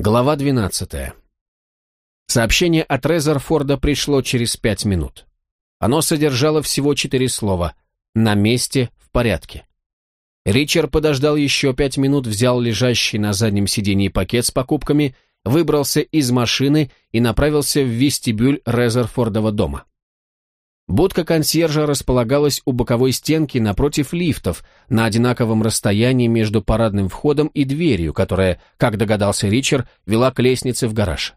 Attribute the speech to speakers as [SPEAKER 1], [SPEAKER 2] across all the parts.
[SPEAKER 1] Глава 12. Сообщение от Резерфорда пришло через пять минут. Оно содержало всего четыре слова «На месте, в порядке». Ричард подождал еще пять минут, взял лежащий на заднем сиденье пакет с покупками, выбрался из машины и направился в вестибюль Резерфордова дома. Будка консьержа располагалась у боковой стенки напротив лифтов, на одинаковом расстоянии между парадным входом и дверью, которая, как догадался Ричард, вела к лестнице в гараж.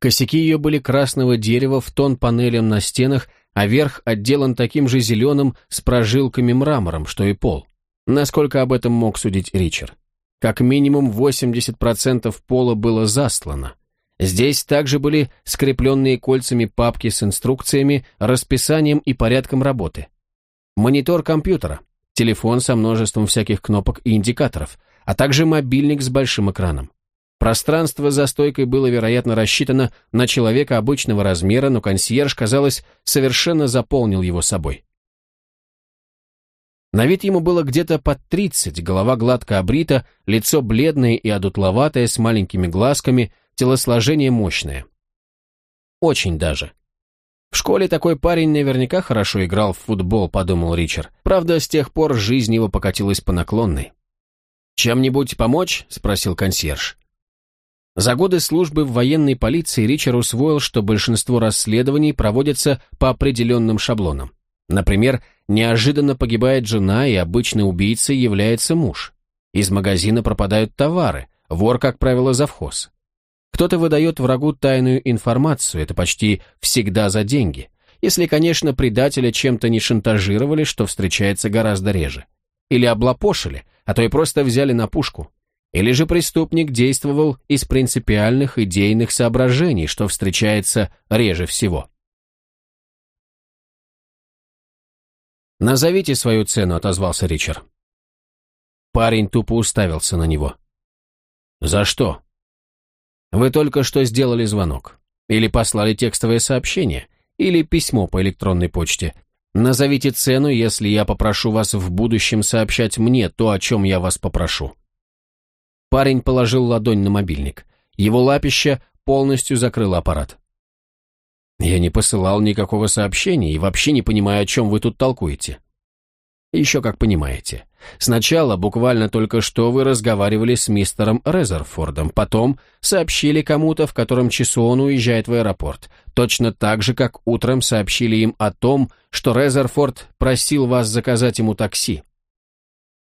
[SPEAKER 1] Косяки ее были красного дерева в тон панелям на стенах, а верх отделан таким же зеленым с прожилками мрамором, что и пол. Насколько об этом мог судить Ричард? Как минимум 80% пола было застлано. Здесь также были скрепленные кольцами папки с инструкциями, расписанием и порядком работы. Монитор компьютера, телефон со множеством всяких кнопок и индикаторов, а также мобильник с большим экраном. Пространство за стойкой было, вероятно, рассчитано на человека обычного размера, но консьерж, казалось, совершенно заполнил его собой. На вид ему было где-то под тридцать, голова гладко обрита, лицо бледное и одутловатое, с маленькими глазками, телосложение мощное. Очень даже. В школе такой парень наверняка хорошо играл в футбол, подумал Ричард. Правда, с тех пор жизнь его покатилась по наклонной. «Чем-нибудь помочь?» – спросил консьерж. За годы службы в военной полиции Ричард усвоил, что большинство расследований проводятся по определенным шаблонам. Например, неожиданно погибает жена, и обычно убийцей является муж. Из магазина пропадают товары, вор, как правило, завхоз. Кто-то выдает врагу тайную информацию, это почти всегда за деньги. Если, конечно, предателя чем-то не шантажировали, что встречается гораздо реже. Или облапошили, а то и просто взяли на пушку. Или же преступник действовал из принципиальных идейных соображений, что встречается реже всего. «Назовите свою цену», — отозвался Ричард. Парень тупо уставился на него. «За что?» Вы только что сделали звонок. Или послали текстовое сообщение. Или письмо по электронной почте. Назовите цену, если я попрошу вас в будущем сообщать мне то, о чем я вас попрошу. Парень положил ладонь на мобильник. Его лапище полностью закрыло аппарат. Я не посылал никакого сообщения и вообще не понимаю, о чем вы тут толкуете. Еще как понимаете. Сначала, буквально только что, вы разговаривали с мистером Резерфордом, потом сообщили кому-то, в котором часу он уезжает в аэропорт, точно так же, как утром сообщили им о том, что Резерфорд просил вас заказать ему такси.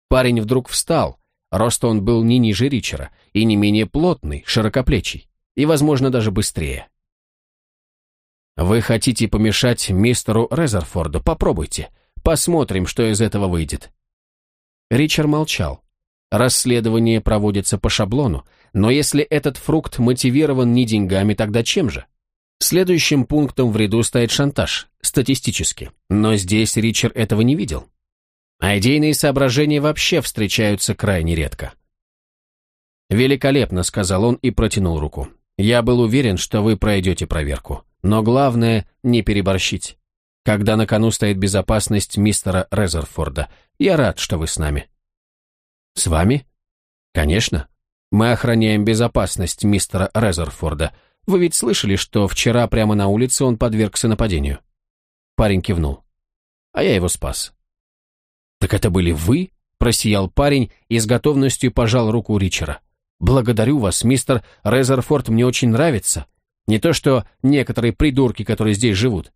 [SPEAKER 1] Парень вдруг встал, роста он был не ниже Ричера, и не менее плотный, широкоплечий, и, возможно, даже быстрее. «Вы хотите помешать мистеру Резерфорду? Попробуйте. Посмотрим, что из этого выйдет». Ричард молчал. Расследование проводится по шаблону, но если этот фрукт мотивирован не деньгами, тогда чем же? Следующим пунктом в ряду стоит шантаж, статистически, но здесь Ричард этого не видел. А идейные соображения вообще встречаются крайне редко. «Великолепно», — сказал он и протянул руку. «Я был уверен, что вы пройдете проверку. Но главное — не переборщить когда на кону стоит безопасность мистера Резерфорда. Я рад, что вы с нами». «С вами?» «Конечно. Мы охраняем безопасность мистера Резерфорда. Вы ведь слышали, что вчера прямо на улице он подвергся нападению?» Парень кивнул. «А я его спас». «Так это были вы?» – просиял парень и с готовностью пожал руку Ричера. «Благодарю вас, мистер Резерфорд мне очень нравится. Не то что некоторые придурки, которые здесь живут.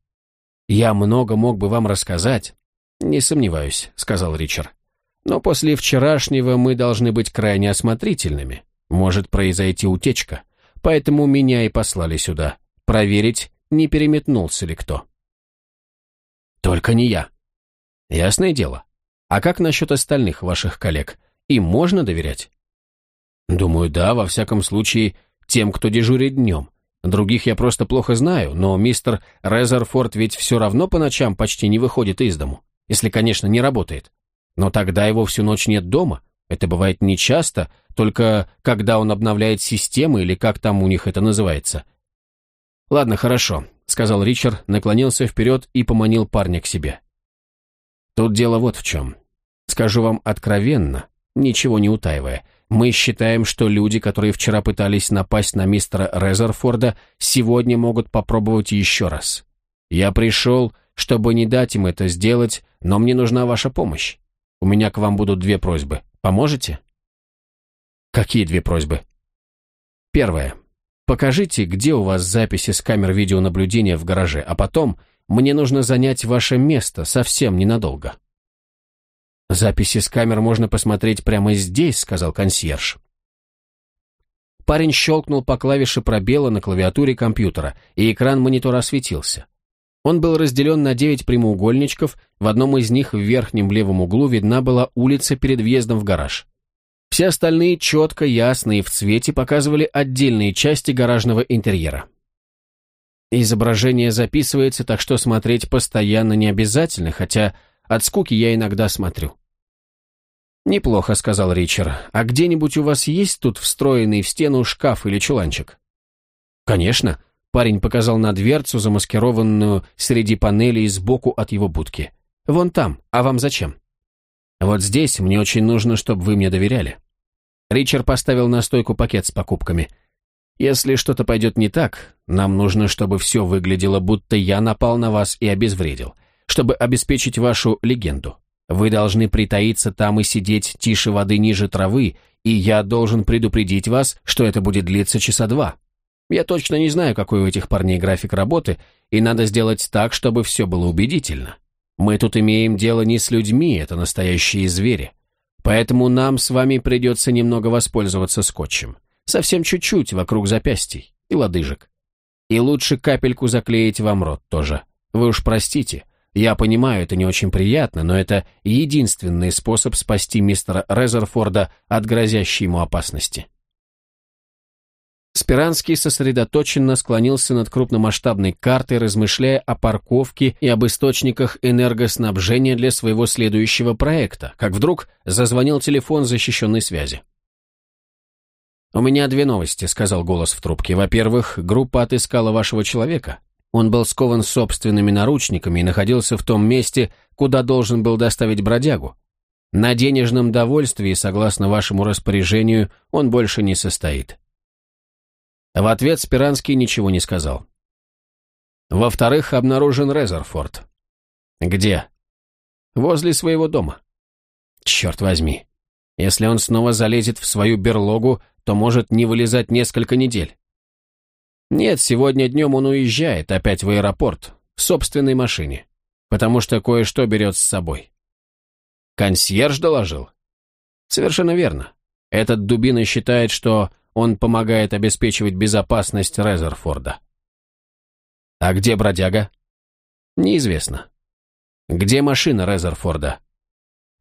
[SPEAKER 1] «Я много мог бы вам рассказать». «Не сомневаюсь», — сказал Ричард. «Но после вчерашнего мы должны быть крайне осмотрительными. Может произойти утечка. Поэтому меня и послали сюда. Проверить, не переметнулся ли кто». «Только не я». «Ясное дело. А как насчет остальных ваших коллег? Им можно доверять?» «Думаю, да, во всяком случае, тем, кто дежурит днем. Других я просто плохо знаю, но мистер Резерфорд ведь все равно по ночам почти не выходит из дому, если, конечно, не работает. Но тогда его всю ночь нет дома. Это бывает нечасто, только когда он обновляет системы или как там у них это называется. «Ладно, хорошо», — сказал Ричард, наклонился вперед и поманил парня к себе. «Тут дело вот в чем. Скажу вам откровенно, ничего не утаивая. мы считаем, что люди, которые вчера пытались напасть на мистера Резерфорда, сегодня могут попробовать еще раз. Я пришел, чтобы не дать им это сделать, но мне нужна ваша помощь. У меня к вам будут две просьбы. Поможете? Какие две просьбы? Первое. Покажите, где у вас записи с камер видеонаблюдения в гараже, а потом мне нужно занять ваше место совсем ненадолго. «Записи с камер можно посмотреть прямо здесь», — сказал консьерж. Парень щелкнул по клавише пробела на клавиатуре компьютера, и экран монитора осветился. Он был разделен на девять прямоугольничков, в одном из них в верхнем левом углу видна была улица перед въездом в гараж. Все остальные четко, ясно и в цвете показывали отдельные части гаражного интерьера. Изображение записывается, так что смотреть постоянно не обязательно, хотя от скуки я иногда смотрю. «Неплохо», — сказал Ричард. «А где-нибудь у вас есть тут встроенный в стену шкаф или чуланчик?» «Конечно», — парень показал на дверцу, замаскированную среди панелей сбоку от его будки. «Вон там. А вам зачем?» «Вот здесь мне очень нужно, чтобы вы мне доверяли». Ричард поставил на стойку пакет с покупками. «Если что-то пойдет не так, нам нужно, чтобы все выглядело, будто я напал на вас и обезвредил чтобы обеспечить вашу легенду. Вы должны притаиться там и сидеть тише воды ниже травы, и я должен предупредить вас, что это будет длиться часа два. Я точно не знаю, какой у этих парней график работы, и надо сделать так, чтобы все было убедительно. Мы тут имеем дело не с людьми, это настоящие звери. Поэтому нам с вами придется немного воспользоваться скотчем. Совсем чуть-чуть вокруг запястий и лодыжек. И лучше капельку заклеить вам рот тоже. Вы уж простите, я понимаю, это не очень приятно, но это единственный способ спасти мистера Резерфорда от грозящей ему опасности. Спиранский сосредоточенно склонился над крупномасштабной картой, размышляя о парковке и об источниках энергоснабжения для своего следующего проекта, как вдруг зазвонил телефон защищенной связи. «У меня две новости», — сказал голос в трубке. «Во-первых, группа отыскала вашего человека. Он был скован собственными наручниками и находился в том месте, куда должен был доставить бродягу. На денежном довольствии, согласно вашему распоряжению, он больше не состоит. В ответ Спиранский ничего не сказал. Во-вторых, обнаружен Резерфорд. Где? Возле своего дома. Черт возьми. Если он снова залезет в свою берлогу, то может не вылезать несколько недель. Нет, сегодня днем он уезжает опять в аэропорт, в собственной машине, потому что кое-что берет с собой. Консьерж доложил? Совершенно верно. Этот дубина считает, что он помогает обеспечивать безопасность Резерфорда. А где бродяга? Неизвестно. Где машина Резерфорда?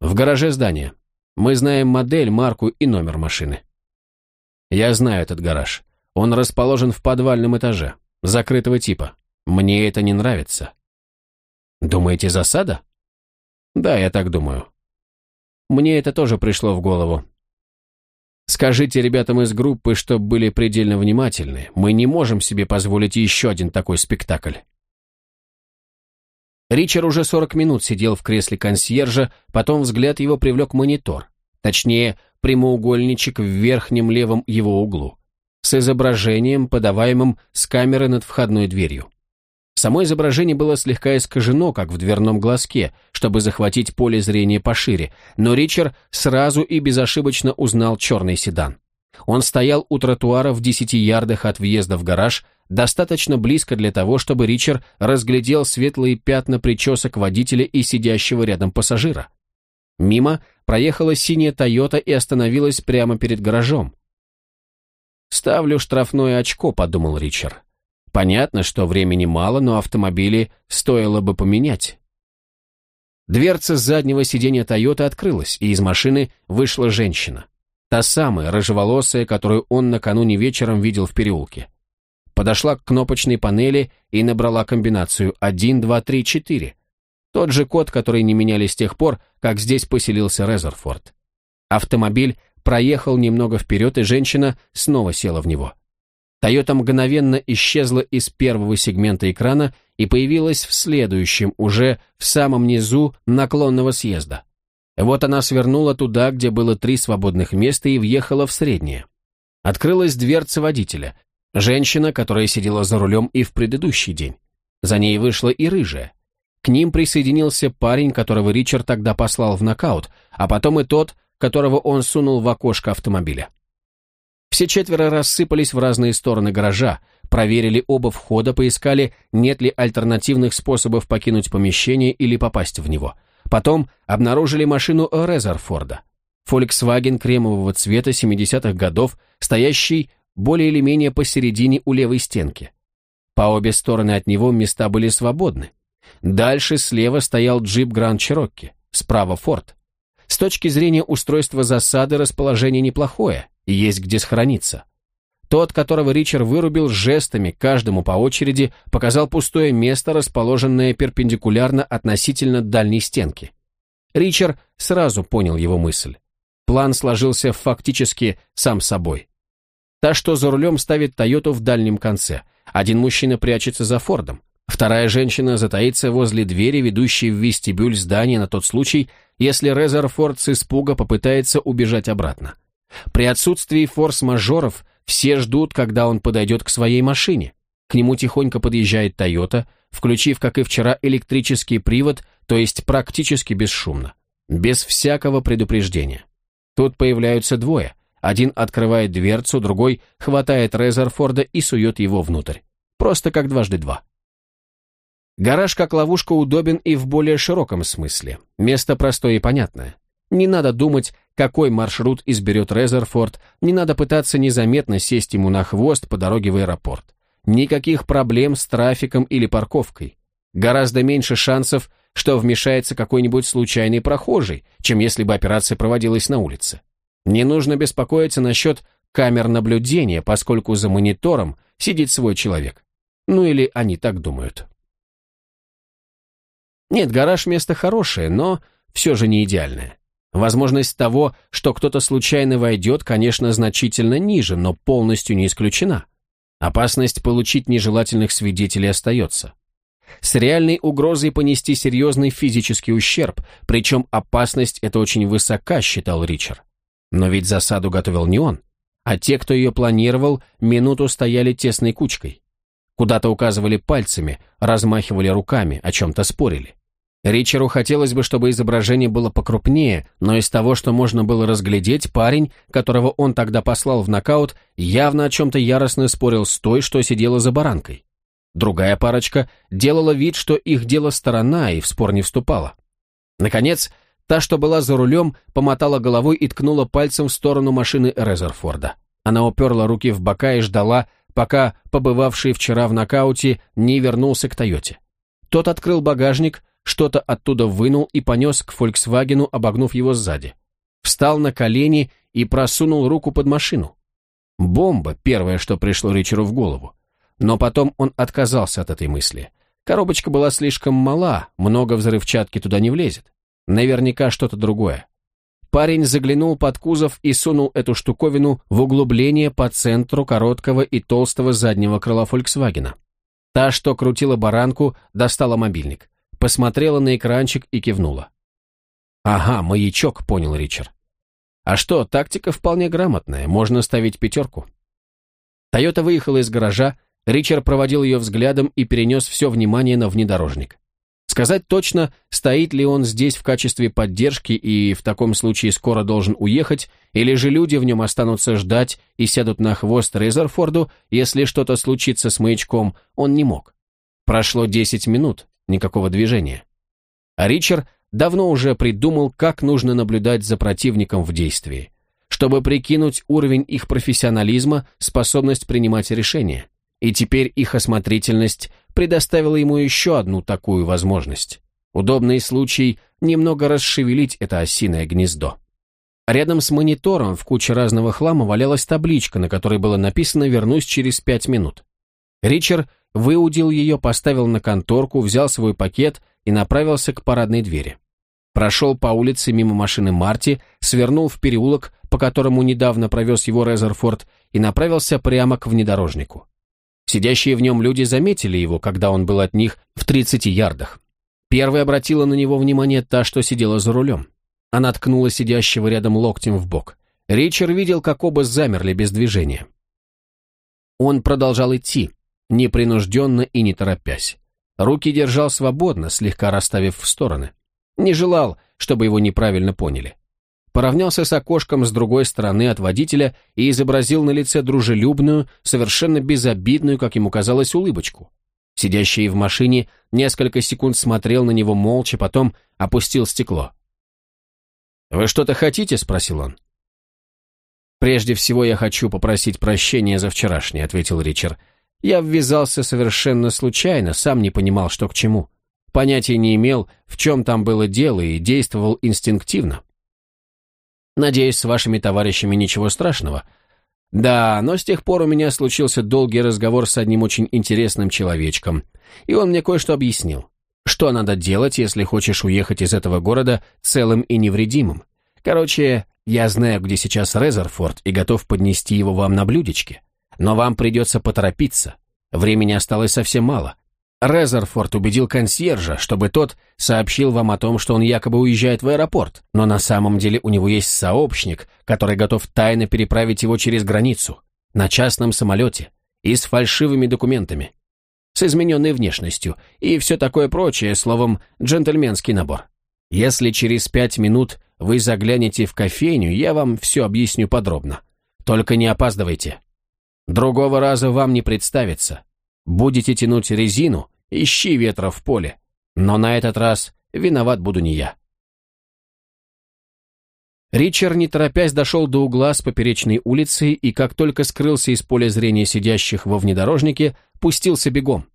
[SPEAKER 1] В гараже здания. Мы знаем модель, марку и номер машины. Я знаю этот гараж. Он расположен в подвальном этаже, закрытого типа. Мне это не нравится. Думаете, засада? Да, я так думаю. Мне это тоже пришло в голову. Скажите ребятам из группы, чтобы были предельно внимательны. Мы не можем себе позволить еще один такой спектакль. Ричард уже 40 минут сидел в кресле консьержа, потом взгляд его привлек монитор. Точнее, прямоугольничек в верхнем левом его углу с изображением, подаваемым с камеры над входной дверью. Само изображение было слегка искажено, как в дверном глазке, чтобы захватить поле зрения пошире, но Ричард сразу и безошибочно узнал черный седан. Он стоял у тротуара в десяти ярдах от въезда в гараж, достаточно близко для того, чтобы Ричард разглядел светлые пятна причесок водителя и сидящего рядом пассажира. Мимо проехала синяя «Тойота» и остановилась прямо перед гаражом. «Ставлю штрафное очко», — подумал Ричард. «Понятно, что времени мало, но автомобили стоило бы поменять». Дверца заднего сиденья Тойоты открылась, и из машины вышла женщина. Та самая, рыжеволосая, которую он накануне вечером видел в переулке. Подошла к кнопочной панели и набрала комбинацию 1, 2, 3, 4. Тот же код, который не меняли с тех пор, как здесь поселился Резерфорд. Автомобиль проехал немного вперед, и женщина снова села в него. Тойота мгновенно исчезла из первого сегмента экрана и появилась в следующем, уже в самом низу наклонного съезда. Вот она свернула туда, где было три свободных места, и въехала в среднее. Открылась дверца водителя. Женщина, которая сидела за рулем и в предыдущий день. За ней вышла и рыжая. К ним присоединился парень, которого Ричард тогда послал в нокаут, а потом и тот, которого он сунул в окошко автомобиля. Все четверо рассыпались в разные стороны гаража, проверили оба входа, поискали, нет ли альтернативных способов покинуть помещение или попасть в него. Потом обнаружили машину Резерфорда. Volkswagen кремового цвета 70-х годов, стоящий более или менее посередине у левой стенки. По обе стороны от него места были свободны. Дальше слева стоял джип Гранд Чирокки, справа Форд. С точки зрения устройства засады расположение неплохое, и есть где схорониться. Тот, которого Ричард вырубил жестами, каждому по очереди, показал пустое место, расположенное перпендикулярно относительно дальней стенки. Ричард сразу понял его мысль. План сложился фактически сам собой. Та, что за рулем ставит Тойоту в дальнем конце. Один мужчина прячется за Фордом. Вторая женщина затаится возле двери, ведущей в вестибюль здания на тот случай, если Резерфорд с испуга попытается убежать обратно. При отсутствии форс-мажоров все ждут, когда он подойдет к своей машине. К нему тихонько подъезжает Тойота, включив, как и вчера, электрический привод, то есть практически бесшумно. Без всякого предупреждения. Тут появляются двое. Один открывает дверцу, другой хватает Резерфорда и сует его внутрь. Просто как дважды два. Гараж как ловушка удобен и в более широком смысле. Место простое и понятное. Не надо думать, какой маршрут изберет Резерфорд, не надо пытаться незаметно сесть ему на хвост по дороге в аэропорт. Никаких проблем с трафиком или парковкой. Гораздо меньше шансов, что вмешается какой-нибудь случайный прохожий, чем если бы операция проводилась на улице. Не нужно беспокоиться насчет камер наблюдения, поскольку за монитором сидит свой человек. Ну или они так думают. Нет, гараж место хорошее, но все же не идеальное. Возможность того, что кто-то случайно войдет, конечно, значительно ниже, но полностью не исключена. Опасность получить нежелательных свидетелей остается. С реальной угрозой понести серьезный физический ущерб, причем опасность эта очень высока, считал Ричард. Но ведь засаду готовил не он, а те, кто ее планировал, минуту стояли тесной кучкой. Куда-то указывали пальцами, размахивали руками, о чем-то спорили. Ричеру хотелось бы, чтобы изображение было покрупнее, но из того, что можно было разглядеть, парень, которого он тогда послал в нокаут, явно о чем-то яростно спорил с той, что сидела за баранкой. Другая парочка делала вид, что их дело сторона и в спор не вступала. Наконец, та, что была за рулем, помотала головой и ткнула пальцем в сторону машины Резерфорда. Она уперла руки в бока и ждала, пока побывавший вчера в нокауте не вернулся к Тойоте. Тот открыл багажник, что-то оттуда вынул и понес к «Фольксвагену», обогнув его сзади. Встал на колени и просунул руку под машину. Бомба — первое, что пришло Ричеру в голову. Но потом он отказался от этой мысли. Коробочка была слишком мала, много взрывчатки туда не влезет. Наверняка что-то другое. Парень заглянул под кузов и сунул эту штуковину в углубление по центру короткого и толстого заднего крыла «Фольксвагена». Та, что крутила баранку, достала мобильник посмотрела на экранчик и кивнула. «Ага, маячок», — понял Ричард. «А что, тактика вполне грамотная, можно ставить пятерку». Тойота выехала из гаража, Ричард проводил ее взглядом и перенес все внимание на внедорожник. Сказать точно, стоит ли он здесь в качестве поддержки и в таком случае скоро должен уехать, или же люди в нем останутся ждать и сядут на хвост Резерфорду, если что-то случится с маячком, он не мог. Прошло десять минут, никакого движения. А Ричард давно уже придумал, как нужно наблюдать за противником в действии, чтобы прикинуть уровень их профессионализма, способность принимать решения. И теперь их осмотрительность предоставила ему еще одну такую возможность. Удобный случай немного расшевелить это осиное гнездо. Рядом с монитором в куче разного хлама валялась табличка, на которой было написано «Вернусь через пять минут». Ричард выудил ее, поставил на конторку, взял свой пакет и направился к парадной двери. Прошел по улице мимо машины Марти, свернул в переулок, по которому недавно провез его Резерфорд, и направился прямо к внедорожнику. Сидящие в нем люди заметили его, когда он был от них в 30 ярдах. Первой обратила на него внимание та, что сидела за рулем. Она ткнула сидящего рядом локтем в бок. Ричард видел, как оба замерли без движения. Он продолжал идти, непринужденно и не торопясь. Руки держал свободно, слегка расставив в стороны. Не желал, чтобы его неправильно поняли. Поравнялся с окошком с другой стороны от водителя и изобразил на лице дружелюбную, совершенно безобидную, как ему казалось, улыбочку. Сидящий в машине несколько секунд смотрел на него молча, потом опустил стекло. «Вы что-то хотите?» — спросил он. «Прежде всего я хочу попросить прощения за вчерашнее», — ответил Ричард. «Я ввязался совершенно случайно, сам не понимал, что к чему. Понятия не имел, в чем там было дело, и действовал инстинктивно. Надеюсь, с вашими товарищами ничего страшного. Да, но с тех пор у меня случился долгий разговор с одним очень интересным человечком, и он мне кое-что объяснил. Что надо делать, если хочешь уехать из этого города целым и невредимым? Короче, я знаю, где сейчас Резерфорд, и готов поднести его вам на блюдечке. Но вам придется поторопиться. Времени осталось совсем мало. Резерфорд убедил консьержа, чтобы тот сообщил вам о том, что он якобы уезжает в аэропорт, но на самом деле у него есть сообщник, который готов тайно переправить его через границу, на частном самолете и с фальшивыми документами, с измененной внешностью и все такое прочее, словом, джентльменский набор. Если через пять минут вы заглянете в кофейню, я вам все объясню подробно. Только не опаздывайте. Другого раза вам не представится. Будете тянуть резину, ищи ветра в поле. Но на этот раз виноват буду не я. Ричард, не торопясь, дошел до угла с поперечной улицы и, как только скрылся из поля зрения сидящих во внедорожнике, пустился бегом.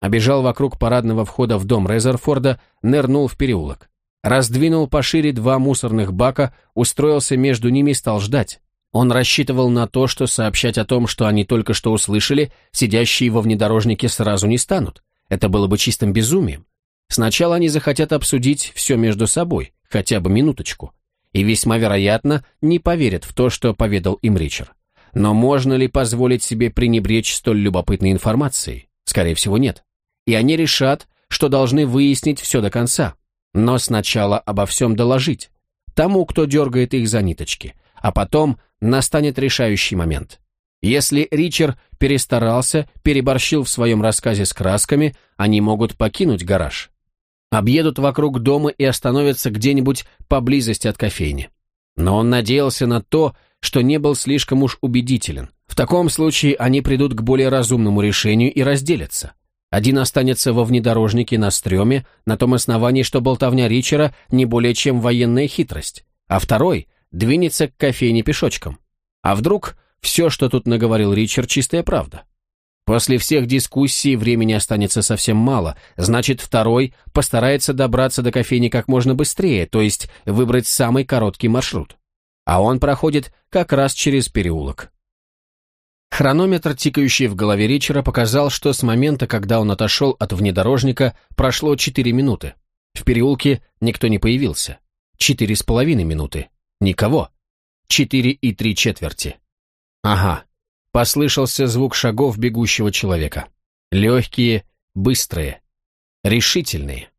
[SPEAKER 1] Обежал вокруг парадного входа в дом Резерфорда, нырнул в переулок. Раздвинул пошире два мусорных бака, устроился между ними и стал ждать. Он рассчитывал на то, что сообщать о том, что они только что услышали, сидящие во внедорожнике сразу не станут. Это было бы чистым безумием. Сначала они захотят обсудить все между собой, хотя бы минуточку. И весьма вероятно, не поверят в то, что поведал им Ричард. Но можно ли позволить себе пренебречь столь любопытной информацией? Скорее всего, нет. И они решат, что должны выяснить все до конца. Но сначала обо всем доложить. Тому, кто дергает их за ниточки. А потом настанет решающий момент. Если Ричард перестарался, переборщил в своем рассказе с красками, они могут покинуть гараж. Объедут вокруг дома и остановятся где-нибудь поблизости от кофейни. Но он надеялся на то, что не был слишком уж убедителен. В таком случае они придут к более разумному решению и разделятся. Один останется во внедорожнике на стреме, на том основании, что болтовня Ричера не более чем военная хитрость, а второй двинется к кофейне пешочком. А вдруг все, что тут наговорил Ричард, чистая правда? После всех дискуссий времени останется совсем мало, значит, второй постарается добраться до кофейни как можно быстрее, то есть выбрать самый короткий маршрут. А он проходит как раз через переулок. Хронометр, тикающий в голове Ричера, показал, что с момента, когда он отошел от внедорожника, прошло 4 минуты. В переулке никто не появился. Четыре с половиной минуты. Никого. Четыре и три четверти. Ага. Послышался звук шагов бегущего человека. Легкие, быстрые, решительные.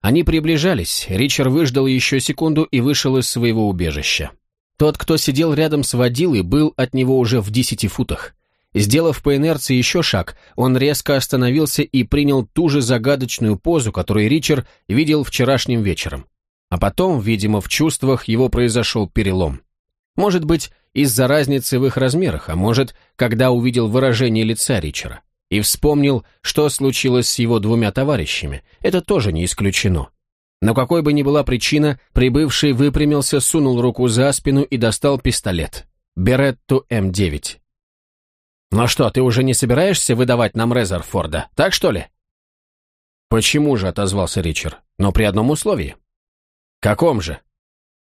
[SPEAKER 1] Они приближались. Ричард выждал еще секунду и вышел из своего убежища. Тот, кто сидел рядом с водилой, был от него уже в десяти футах. Сделав по инерции еще шаг, он резко остановился и принял ту же загадочную позу, которую Ричард видел вчерашним вечером. А потом, видимо, в чувствах его произошел перелом. Может быть, из-за разницы в их размерах, а может, когда увидел выражение лица Ричера. И вспомнил, что случилось с его двумя товарищами. Это тоже не исключено. Но какой бы ни была причина, прибывший выпрямился, сунул руку за спину и достал пистолет. Беретту М9. «Ну что, ты уже не собираешься выдавать нам Резерфорда, так что ли?» «Почему же?» — отозвался Ричард. «Но при одном условии». «Каком же?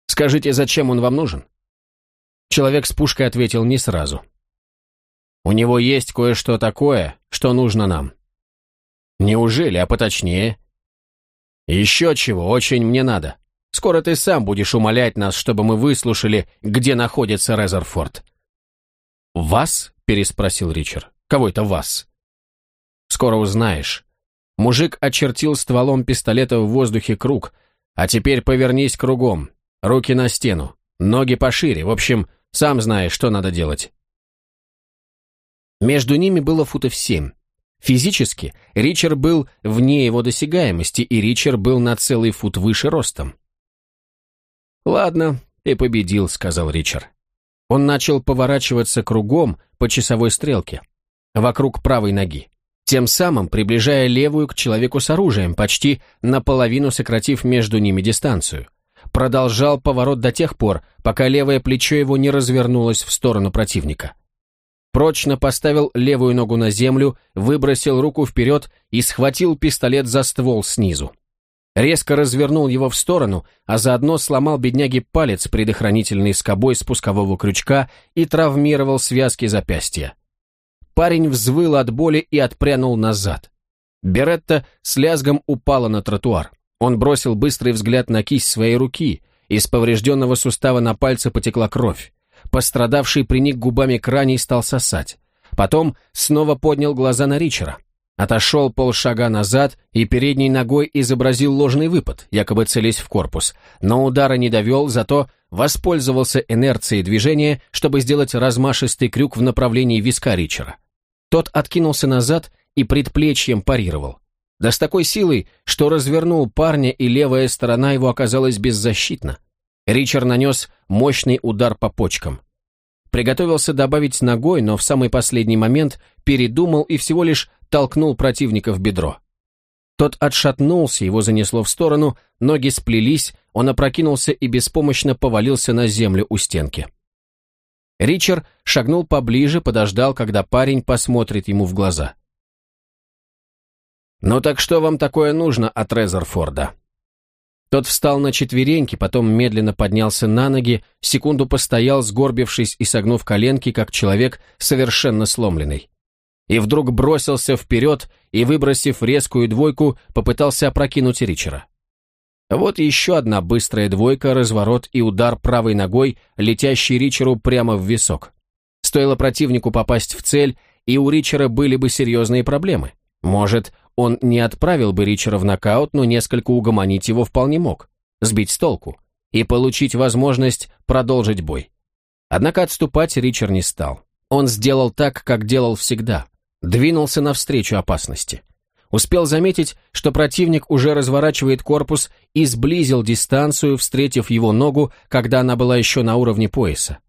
[SPEAKER 1] Скажите, зачем он вам нужен?» Человек с пушкой ответил не сразу. «У него есть кое-что такое, что нужно нам». «Неужели, а поточнее?» «Еще чего, очень мне надо. Скоро ты сам будешь умолять нас, чтобы мы выслушали, где находится Резерфорд». «Вас?» — переспросил Ричард. «Кого это вас?» «Скоро узнаешь». Мужик очертил стволом пистолета в воздухе круг — А теперь повернись кругом, руки на стену, ноги пошире, в общем, сам знаешь, что надо делать». Между ними было футов семь. Физически Ричард был вне его досягаемости, и Ричард был на целый фут выше ростом. «Ладно, ты победил», — сказал Ричард. Он начал поворачиваться кругом по часовой стрелке, вокруг правой ноги, тем самым приближая левую к человеку с оружием, почти наполовину сократив между ними дистанцию. Продолжал поворот до тех пор, пока левое плечо его не развернулось в сторону противника прочно поставил левую ногу на землю, выбросил руку вперед и схватил пистолет за ствол снизу. Резко развернул его в сторону, а заодно сломал бедняге палец предохранительной скобой спускового крючка и травмировал связки запястья. Парень взвыл от боли и отпрянул назад. Беретта с лязгом упала на тротуар. Он бросил быстрый взгляд на кисть своей руки. Из поврежденного сустава на пальце потекла кровь. Пострадавший приник губами к ране и стал сосать. Потом снова поднял глаза на Ричера. Отошел полшага назад и передней ногой изобразил ложный выпад, якобы целясь в корпус, но удара не довел, зато воспользовался инерцией движения, чтобы сделать размашистый крюк в направлении виска Ричера. Тот откинулся назад и предплечьем парировал. Да с такой силой, что развернул парня, и левая сторона его оказалась беззащитна. Ричард нанес мощный удар по почкам. Приготовился добавить ногой, но в самый последний момент передумал и всего лишь толкнул противника в бедро. Тот отшатнулся, его занесло в сторону, ноги сплелись, он опрокинулся и беспомощно повалился на землю у стенки. Ричард шагнул поближе, подождал, когда парень посмотрит ему в глаза. «Ну так что вам такое нужно от Резерфорда?» Тот встал на четвереньки, потом медленно поднялся на ноги, секунду постоял, сгорбившись и согнув коленки, как человек совершенно сломленный. И вдруг бросился вперед и, выбросив резкую двойку, попытался опрокинуть Ричера. Вот еще одна быстрая двойка, разворот и удар правой ногой, летящий Ричеру прямо в висок. Стоило противнику попасть в цель, и у Ричера были бы серьезные проблемы. Может, он не отправил бы Ричера в нокаут, но несколько угомонить его вполне мог, сбить с толку и получить возможность продолжить бой. Однако отступать Ричард не стал. Он сделал так, как делал всегда. Двинулся навстречу опасности. Успел заметить, что противник уже разворачивает корпус и сблизил дистанцию, встретив его ногу, когда она была еще на уровне пояса.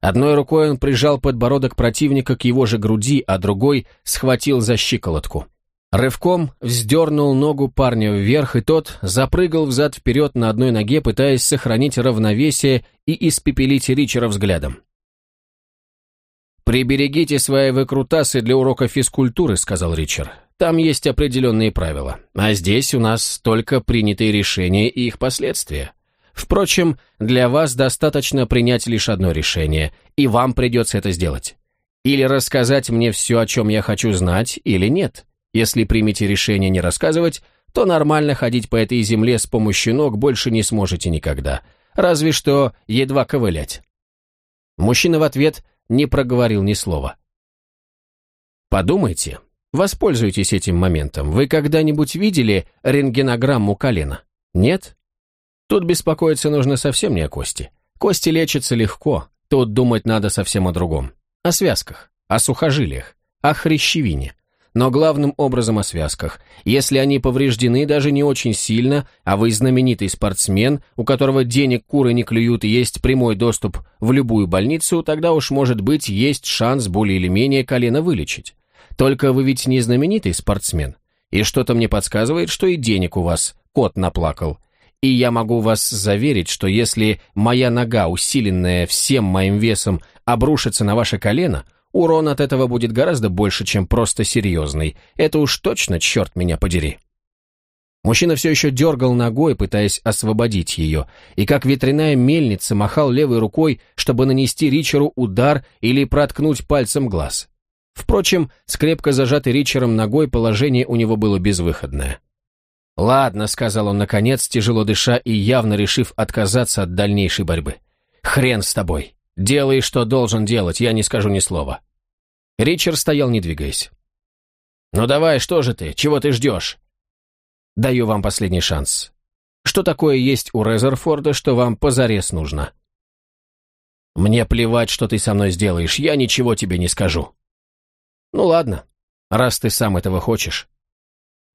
[SPEAKER 1] Одной рукой он прижал подбородок противника к его же груди, а другой схватил за щиколотку. Рывком вздернул ногу парня вверх, и тот запрыгал взад-вперед на одной ноге, пытаясь сохранить равновесие и испепелить Ричера взглядом. «Приберегите свои выкрутасы для урока физкультуры», — сказал Ричард. «Там есть определенные правила, а здесь у нас только принятые решения и их последствия. Впрочем, для вас достаточно принять лишь одно решение, и вам придется это сделать. Или рассказать мне все, о чем я хочу знать, или нет». Если примете решение не рассказывать, то нормально ходить по этой земле с помощью ног больше не сможете никогда. Разве что едва ковылять. Мужчина в ответ не проговорил ни слова. Подумайте, воспользуйтесь этим моментом. Вы когда-нибудь видели рентгенограмму колена? Нет? Тут беспокоиться нужно совсем не о кости. Кости лечатся легко, тут думать надо совсем о другом. О связках, о сухожилиях, о хрящевине но главным образом о связках. Если они повреждены даже не очень сильно, а вы знаменитый спортсмен, у которого денег куры не клюют и есть прямой доступ в любую больницу, тогда уж, может быть, есть шанс более или менее колено вылечить. Только вы ведь не знаменитый спортсмен. И что-то мне подсказывает, что и денег у вас кот наплакал. И я могу вас заверить, что если моя нога, усиленная всем моим весом, обрушится на ваше колено – Урон от этого будет гораздо больше, чем просто серьезный. Это уж точно, черт меня подери. Мужчина все еще дергал ногой, пытаясь освободить ее, и как ветряная мельница махал левой рукой, чтобы нанести Ричеру удар или проткнуть пальцем глаз. Впрочем, с крепко зажатой Ричером ногой положение у него было безвыходное. «Ладно», — сказал он наконец, тяжело дыша и явно решив отказаться от дальнейшей борьбы. «Хрен с тобой. Делай, что должен делать, я не скажу ни слова». Ричард стоял, не двигаясь. «Ну давай, что же ты? Чего ты ждешь?» «Даю вам последний шанс». Что такое есть у Резерфорда, что вам позарез нужно?» «Мне плевать, что ты со мной сделаешь, я ничего тебе не скажу». «Ну ладно, раз ты сам этого хочешь».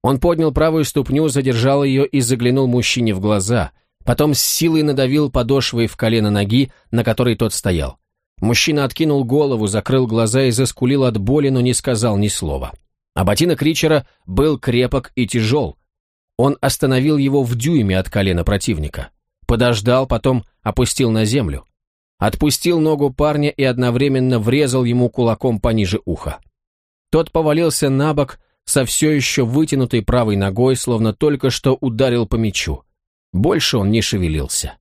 [SPEAKER 1] Он поднял правую ступню, задержал ее и заглянул мужчине в глаза, потом с силой надавил подошвой в колено ноги, на которой тот стоял. Мужчина откинул голову, закрыл глаза и заскулил от боли, но не сказал ни слова. А ботинок Ричера был крепок и тяжел. Он остановил его в дюйме от колена противника. Подождал, потом опустил на землю. Отпустил ногу парня и одновременно врезал ему кулаком пониже уха. Тот повалился на бок, со все еще вытянутой правой ногой, словно только что ударил по мячу. Больше он не шевелился.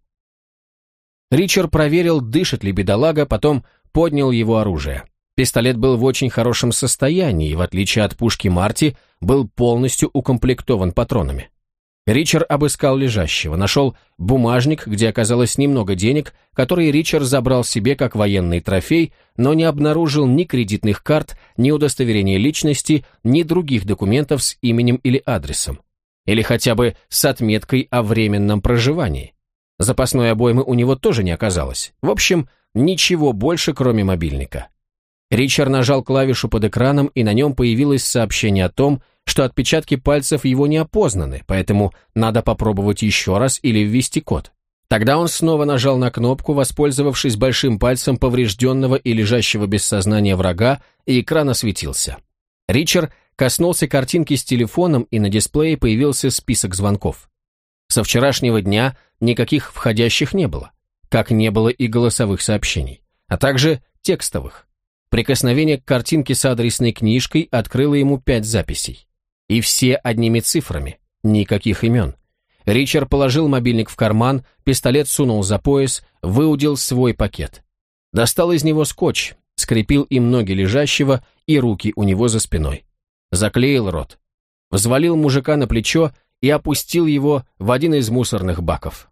[SPEAKER 1] Ричард проверил, дышит ли бедолага, потом поднял его оружие. Пистолет был в очень хорошем состоянии и, в отличие от пушки Марти, был полностью укомплектован патронами. Ричард обыскал лежащего, нашел бумажник, где оказалось немного денег, которые Ричард забрал себе как военный трофей, но не обнаружил ни кредитных карт, ни удостоверения личности, ни других документов с именем или адресом. Или хотя бы с отметкой о временном проживании. Запасной обоймы у него тоже не оказалось. В общем, ничего больше, кроме мобильника. Ричард нажал клавишу под экраном, и на нем появилось сообщение о том, что отпечатки пальцев его не опознаны, поэтому надо попробовать еще раз или ввести код. Тогда он снова нажал на кнопку, воспользовавшись большим пальцем поврежденного и лежащего без сознания врага, и экран осветился. Ричард коснулся картинки с телефоном, и на дисплее появился список звонков. Со вчерашнего дня никаких входящих не было, как не было и голосовых сообщений, а также текстовых. Прикосновение к картинке с адресной книжкой открыло ему пять записей. И все одними цифрами, никаких имен. Ричард положил мобильник в карман, пистолет сунул за пояс, выудил свой пакет. Достал из него скотч, скрепил им ноги лежащего и руки у него за спиной. Заклеил рот. Взвалил мужика на плечо и опустил его в один из мусорных баков.